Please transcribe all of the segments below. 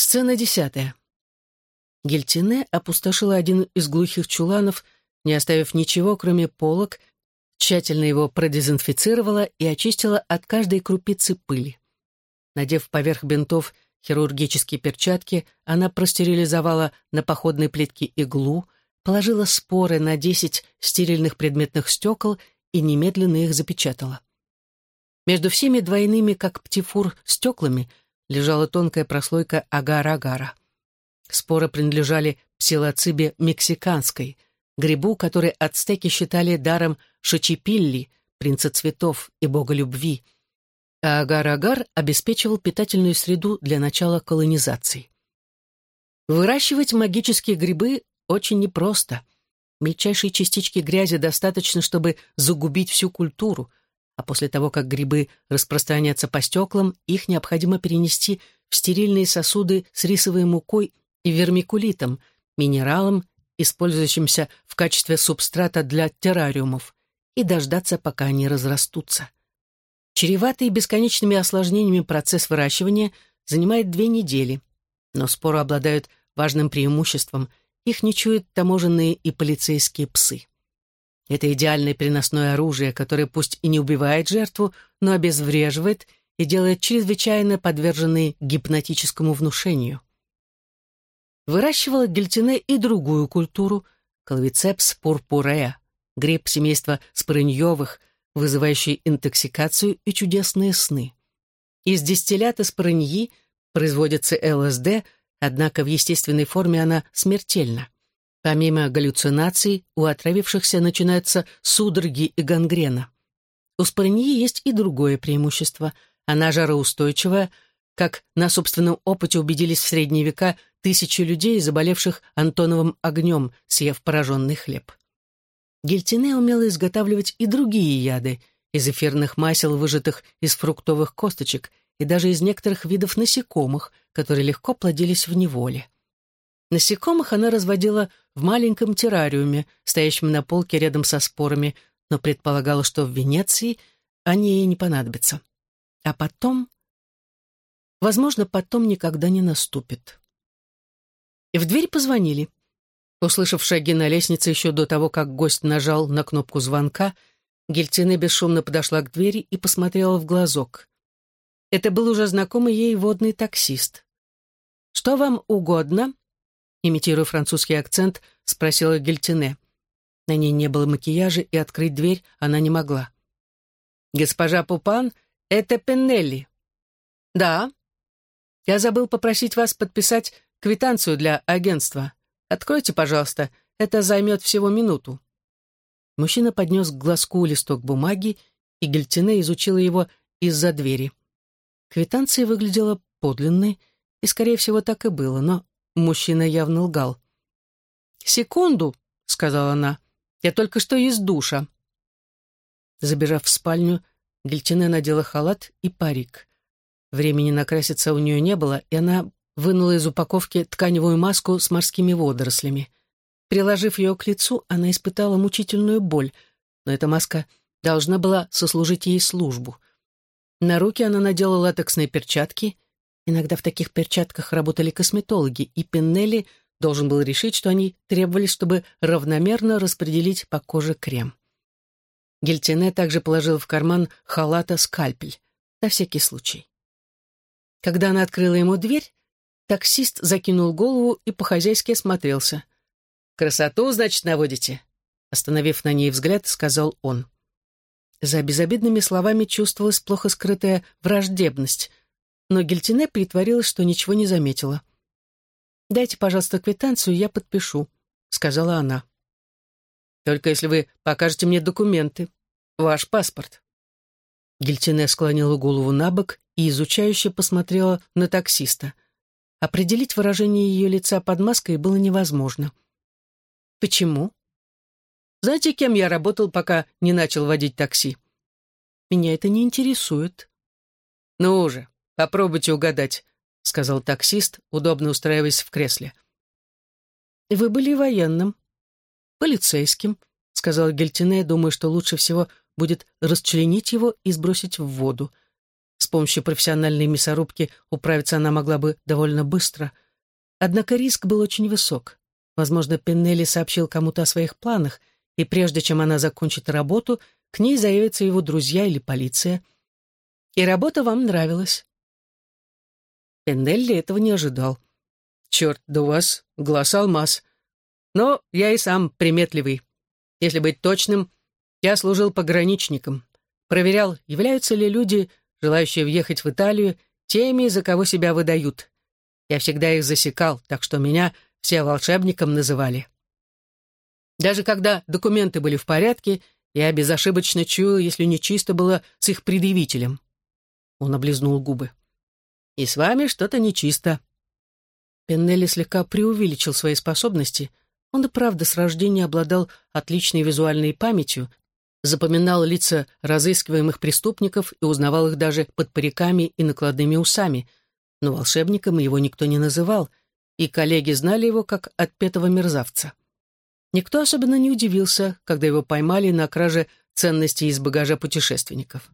Сцена десятая. Гельтине опустошила один из глухих чуланов, не оставив ничего, кроме полок, тщательно его продезинфицировала и очистила от каждой крупицы пыли. Надев поверх бинтов хирургические перчатки, она простерилизовала на походной плитке иглу, положила споры на десять стерильных предметных стекол и немедленно их запечатала. Между всеми двойными, как птифур, стеклами лежала тонкая прослойка агар-агара. Споры принадлежали псилоцибе мексиканской, грибу, который ацтеки считали даром Шачипилли, принца цветов и бога любви, а агар-агар обеспечивал питательную среду для начала колонизации. Выращивать магические грибы очень непросто. Мельчайшие частички грязи достаточно, чтобы загубить всю культуру, а после того, как грибы распространятся по стеклам, их необходимо перенести в стерильные сосуды с рисовой мукой и вермикулитом, минералом, использующимся в качестве субстрата для террариумов, и дождаться, пока они разрастутся. Чреватый бесконечными осложнениями процесс выращивания занимает две недели, но споры обладают важным преимуществом, их не чуют таможенные и полицейские псы. Это идеальное переносное оружие, которое пусть и не убивает жертву, но обезвреживает и делает чрезвычайно подверженной гипнотическому внушению выращивала гельтине и другую культуру – клавицепс пурпурея, гриб семейства спорыньевых, вызывающий интоксикацию и чудесные сны. Из дистиллята спорыньи производится ЛСД, однако в естественной форме она смертельна. Помимо галлюцинаций, у отравившихся начинаются судороги и гангрена. У спорыньи есть и другое преимущество. Она жароустойчивая – как на собственном опыте убедились в средние века тысячи людей, заболевших Антоновым огнем, съев пораженный хлеб. Гельтине умела изготавливать и другие яды, из эфирных масел, выжатых из фруктовых косточек, и даже из некоторых видов насекомых, которые легко плодились в неволе. Насекомых она разводила в маленьком террариуме, стоящем на полке рядом со спорами, но предполагала, что в Венеции они ей не понадобятся. А потом Возможно, потом никогда не наступит. И в дверь позвонили. Услышав шаги на лестнице еще до того, как гость нажал на кнопку звонка, Гельтина бесшумно подошла к двери и посмотрела в глазок. Это был уже знакомый ей водный таксист. «Что вам угодно?» Имитируя французский акцент, спросила Гельтине. На ней не было макияжа, и открыть дверь она не могла. «Госпожа Пупан, это Пеннелли». «Да», я забыл попросить вас подписать квитанцию для агентства. Откройте, пожалуйста, это займет всего минуту». Мужчина поднес к глазку листок бумаги, и Гельтине изучила его из-за двери. Квитанция выглядела подлинной, и, скорее всего, так и было, но мужчина явно лгал. «Секунду», — сказала она, — «я только что из душа». Забежав в спальню, Гельтине надела халат и парик. Времени накраситься у нее не было, и она вынула из упаковки тканевую маску с морскими водорослями. Приложив ее к лицу, она испытала мучительную боль, но эта маска должна была сослужить ей службу. На руки она надела латексные перчатки. Иногда в таких перчатках работали косметологи, и Пеннелли должен был решить, что они требовались, чтобы равномерно распределить по коже крем. Гельтине также положил в карман халата скальпель, на всякий случай. Когда она открыла ему дверь, таксист закинул голову и по-хозяйски осмотрелся. «Красоту, значит, наводите?» Остановив на ней взгляд, сказал он. За безобидными словами чувствовалась плохо скрытая враждебность, но Гельтине притворилась, что ничего не заметила. «Дайте, пожалуйста, квитанцию, я подпишу», — сказала она. «Только если вы покажете мне документы, ваш паспорт». Гельтине склонила голову на бок и изучающе посмотрела на таксиста. Определить выражение ее лица под маской было невозможно. «Почему?» «Знаете, кем я работал, пока не начал водить такси?» «Меня это не интересует». «Ну уже, попробуйте угадать», — сказал таксист, удобно устраиваясь в кресле. «Вы были военным?» «Полицейским», — сказал Гельтине, думая, что лучше всего будет расчленить его и сбросить в воду. С помощью профессиональной мясорубки управиться она могла бы довольно быстро. Однако риск был очень высок. Возможно, Пеннелли сообщил кому-то о своих планах, и прежде чем она закончит работу, к ней заявятся его друзья или полиция. И работа вам нравилась. Пеннелли этого не ожидал. «Черт, да у вас глаз алмаз. Но я и сам приметливый. Если быть точным, я служил пограничником. Проверял, являются ли люди, желающие въехать в Италию, теми, за кого себя выдают. Я всегда их засекал, так что меня все волшебником называли. Даже когда документы были в порядке, я безошибочно чую, если не чисто было с их предъявителем. Он облизнул губы. «И с вами что-то нечисто». Пеннелли слегка преувеличил свои способности. Он и правда с рождения обладал отличной визуальной памятью, запоминал лица разыскиваемых преступников и узнавал их даже под париками и накладными усами, но волшебником его никто не называл, и коллеги знали его как отпетого мерзавца. Никто особенно не удивился, когда его поймали на краже ценностей из багажа путешественников.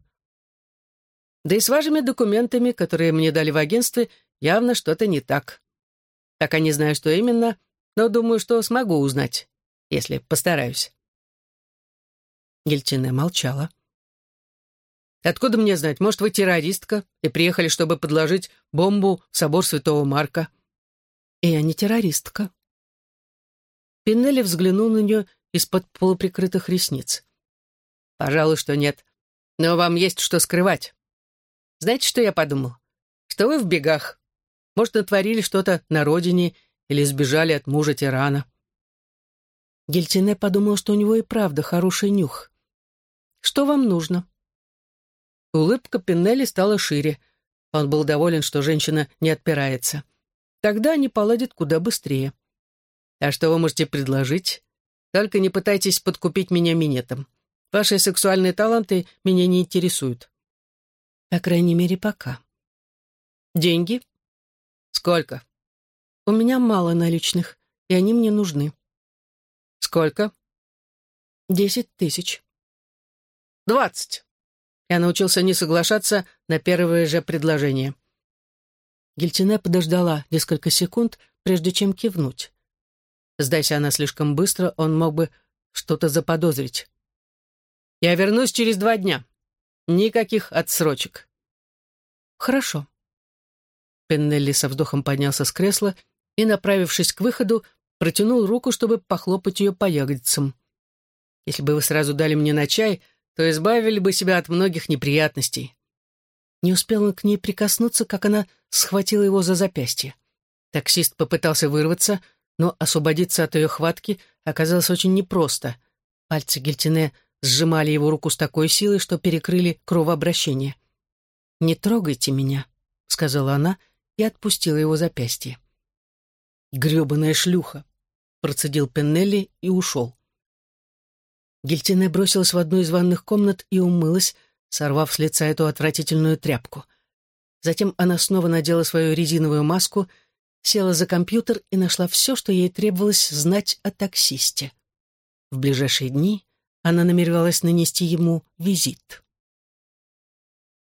Да и с вашими документами, которые мне дали в агентстве, явно что-то не так. Пока не знаю, что именно, но думаю, что смогу узнать, если постараюсь. Гельтине молчала. «Откуда мне знать? Может, вы террористка и приехали, чтобы подложить бомбу в собор Святого Марка?» «И я не террористка». Пинелли взглянул на нее из-под полуприкрытых ресниц. «Пожалуй, что нет. Но вам есть что скрывать. Знаете, что я подумал? Что вы в бегах. Может, натворили что-то на родине или сбежали от мужа-тирана». Гельтине подумал, что у него и правда хороший нюх. Что вам нужно?» Улыбка Пинелли стала шире. Он был доволен, что женщина не отпирается. Тогда они поладят куда быстрее. «А что вы можете предложить? Только не пытайтесь подкупить меня минетом. Ваши сексуальные таланты меня не интересуют». «По крайней мере, пока». «Деньги?» «Сколько?» «У меня мало наличных, и они мне нужны». «Сколько?» «Десять тысяч». «Двадцать!» Я научился не соглашаться на первое же предложение. Гельтине подождала несколько секунд, прежде чем кивнуть. Сдайся она слишком быстро, он мог бы что-то заподозрить. «Я вернусь через два дня. Никаких отсрочек». «Хорошо». Пеннелли со вздохом поднялся с кресла и, направившись к выходу, протянул руку, чтобы похлопать ее по ягодицам. «Если бы вы сразу дали мне на чай, то избавили бы себя от многих неприятностей. Не успел он к ней прикоснуться, как она схватила его за запястье. Таксист попытался вырваться, но освободиться от ее хватки оказалось очень непросто. Пальцы Гельтине сжимали его руку с такой силой, что перекрыли кровообращение. «Не трогайте меня», — сказала она и отпустила его запястье. «Гребаная шлюха», — процедил Пеннелли и ушел. Гильтине бросилась в одну из ванных комнат и умылась, сорвав с лица эту отвратительную тряпку. Затем она снова надела свою резиновую маску, села за компьютер и нашла все, что ей требовалось знать о таксисте. В ближайшие дни она намеревалась нанести ему визит.